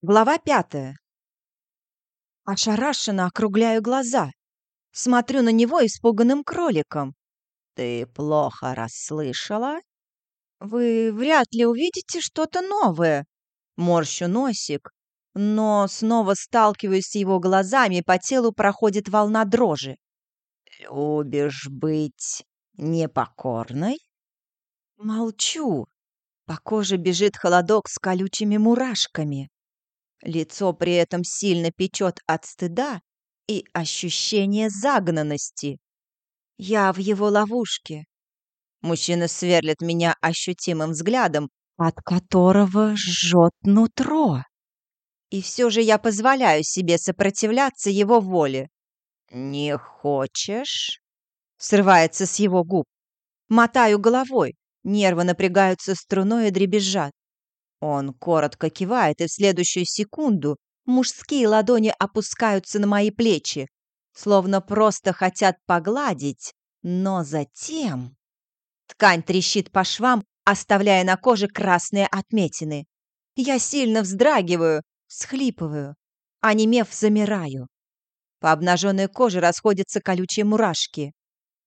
Глава пятая. Ошарашенно округляю глаза. Смотрю на него испуганным кроликом. «Ты плохо расслышала?» «Вы вряд ли увидите что-то новое». Морщу носик, но снова сталкиваюсь с его глазами, по телу проходит волна дрожи. «Любишь быть непокорной?» Молчу. По коже бежит холодок с колючими мурашками. Лицо при этом сильно печет от стыда и ощущения загнанности. Я в его ловушке. Мужчина сверлит меня ощутимым взглядом, от которого жжет нутро. И все же я позволяю себе сопротивляться его воле. «Не хочешь?» Срывается с его губ. Мотаю головой, нервы напрягаются струной и дребезжат. Он коротко кивает, и в следующую секунду мужские ладони опускаются на мои плечи, словно просто хотят погладить, но затем... Ткань трещит по швам, оставляя на коже красные отметины. Я сильно вздрагиваю, всхлипываю, а немев замираю. По обнаженной коже расходятся колючие мурашки.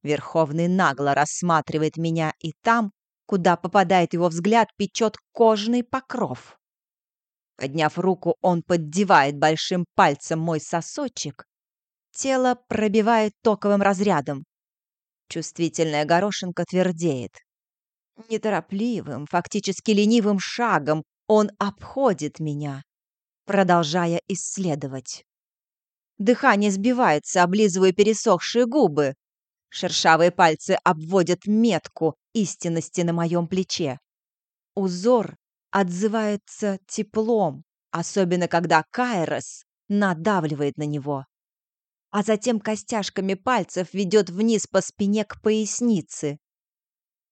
Верховный нагло рассматривает меня и там, Куда попадает его взгляд, печет кожный покров. Подняв руку, он поддевает большим пальцем мой сосочек. Тело пробивает токовым разрядом. Чувствительная горошинка твердеет. Неторопливым, фактически ленивым шагом он обходит меня, продолжая исследовать. Дыхание сбивается, облизывая пересохшие губы. Шершавые пальцы обводят метку истинности на моем плече. Узор отзывается теплом, особенно когда Кайрос надавливает на него. А затем костяшками пальцев ведет вниз по спине к пояснице.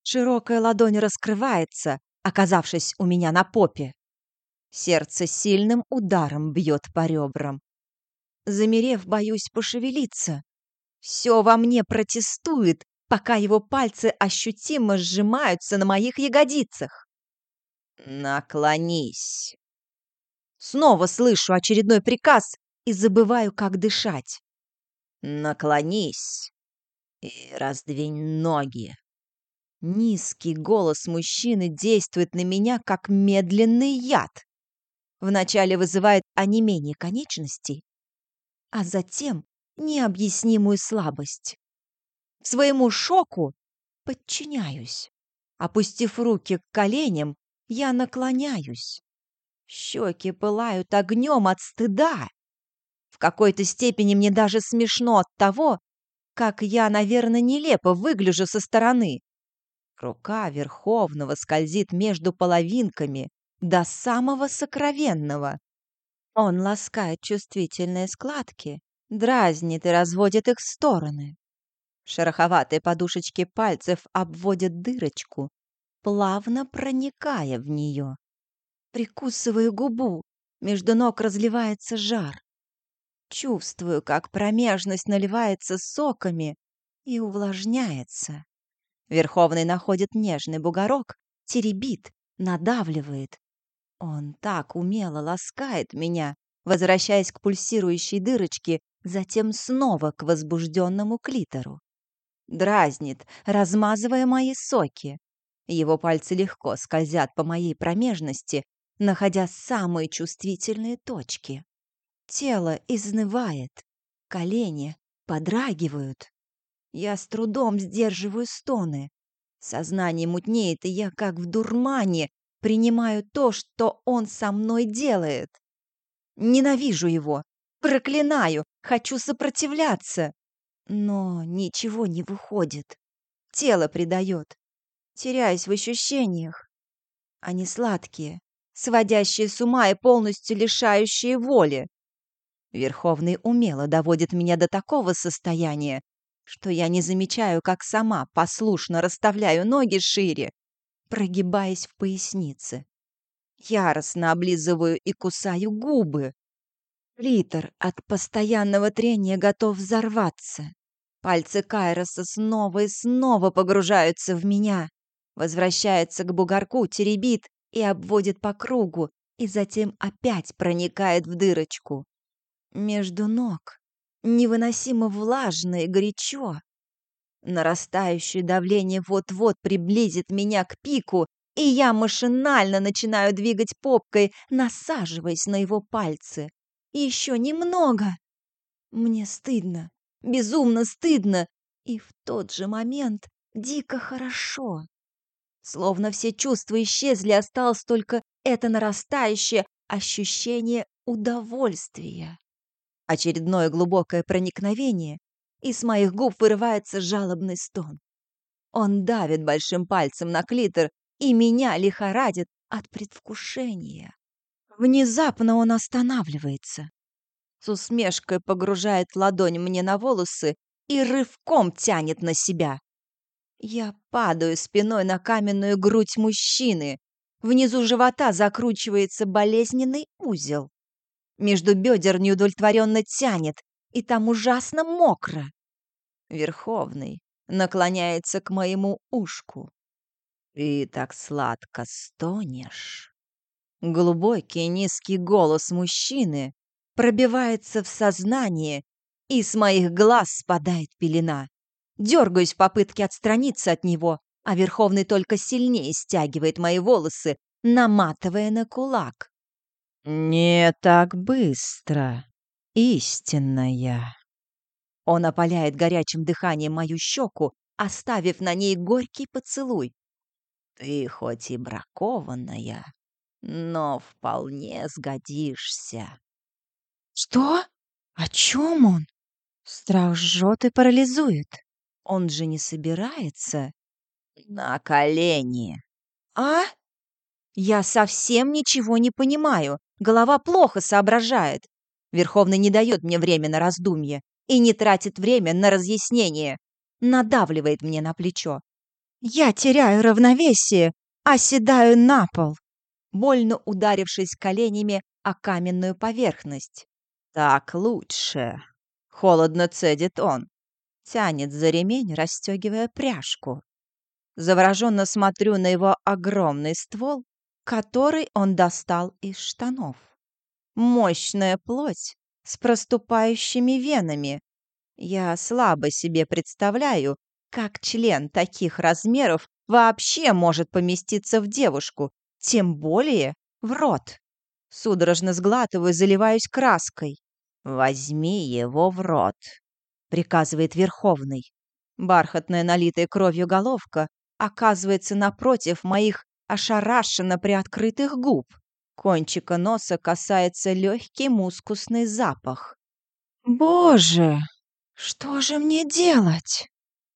Широкая ладонь раскрывается, оказавшись у меня на попе. Сердце сильным ударом бьет по ребрам. Замерев, боюсь пошевелиться. Все во мне протестует, пока его пальцы ощутимо сжимаются на моих ягодицах. «Наклонись!» Снова слышу очередной приказ и забываю, как дышать. «Наклонись и раздвинь ноги!» Низкий голос мужчины действует на меня, как медленный яд. Вначале вызывает онемение конечностей, а затем необъяснимую слабость. Своему шоку подчиняюсь. Опустив руки к коленям, я наклоняюсь. Щеки пылают огнем от стыда. В какой-то степени мне даже смешно от того, как я, наверное, нелепо выгляжу со стороны. Рука Верховного скользит между половинками до самого сокровенного. Он ласкает чувствительные складки, дразнит и разводит их стороны. Шероховатые подушечки пальцев обводят дырочку, плавно проникая в нее. Прикусываю губу, между ног разливается жар. Чувствую, как промежность наливается соками и увлажняется. Верховный находит нежный бугорок, теребит, надавливает. Он так умело ласкает меня, возвращаясь к пульсирующей дырочке, затем снова к возбужденному клитору. Дразнит, размазывая мои соки. Его пальцы легко скользят по моей промежности, находя самые чувствительные точки. Тело изнывает, колени подрагивают. Я с трудом сдерживаю стоны. Сознание мутнеет, и я, как в дурмане, принимаю то, что он со мной делает. Ненавижу его, проклинаю, хочу сопротивляться. Но ничего не выходит. Тело предает. Теряюсь в ощущениях. Они сладкие, сводящие с ума и полностью лишающие воли. Верховный умело доводит меня до такого состояния, что я не замечаю, как сама послушно расставляю ноги шире, прогибаясь в пояснице. Яростно облизываю и кусаю губы. Литр от постоянного трения готов взорваться. Пальцы Кайроса снова и снова погружаются в меня. Возвращается к бугорку, теребит и обводит по кругу, и затем опять проникает в дырочку. Между ног невыносимо влажно и горячо. Нарастающее давление вот-вот приблизит меня к пику, и я машинально начинаю двигать попкой, насаживаясь на его пальцы. Еще немного. Мне стыдно, безумно стыдно, и в тот же момент дико хорошо. Словно все чувства исчезли, осталось только это нарастающее ощущение удовольствия. Очередное глубокое проникновение, и с моих губ вырывается жалобный стон. Он давит большим пальцем на клитор, и меня лихорадит от предвкушения. Внезапно он останавливается. С усмешкой погружает ладонь мне на волосы и рывком тянет на себя. Я падаю спиной на каменную грудь мужчины. Внизу живота закручивается болезненный узел. Между бедер неудовлетворенно тянет, и там ужасно мокро. Верховный наклоняется к моему ушку. «Ты так сладко стонешь!» Глубокий низкий голос мужчины пробивается в сознание, и с моих глаз спадает пелена. Дергаюсь в попытке отстраниться от него, а Верховный только сильнее стягивает мои волосы, наматывая на кулак. «Не так быстро, истинная!» Он опаляет горячим дыханием мою щеку, оставив на ней горький поцелуй. «Ты хоть и бракованная, но вполне сгодишься». «Что? О чем он?» Страх жжет и парализует. Он же не собирается. На колени. А? Я совсем ничего не понимаю. Голова плохо соображает. Верховный не дает мне время на раздумье и не тратит время на разъяснение. Надавливает мне на плечо. Я теряю равновесие, оседаю на пол, больно ударившись коленями о каменную поверхность. Так лучше. Холодно цедит он тянет за ремень, расстегивая пряжку. Завороженно смотрю на его огромный ствол, который он достал из штанов. Мощная плоть с проступающими венами. Я слабо себе представляю, как член таких размеров вообще может поместиться в девушку, тем более в рот. Судорожно сглатываю, заливаюсь краской. «Возьми его в рот», приказывает Верховный. Бархатная, налитая кровью головка оказывается напротив моих ошарашенно приоткрытых губ. Кончика носа касается легкий мускусный запах. «Боже, что же мне делать?»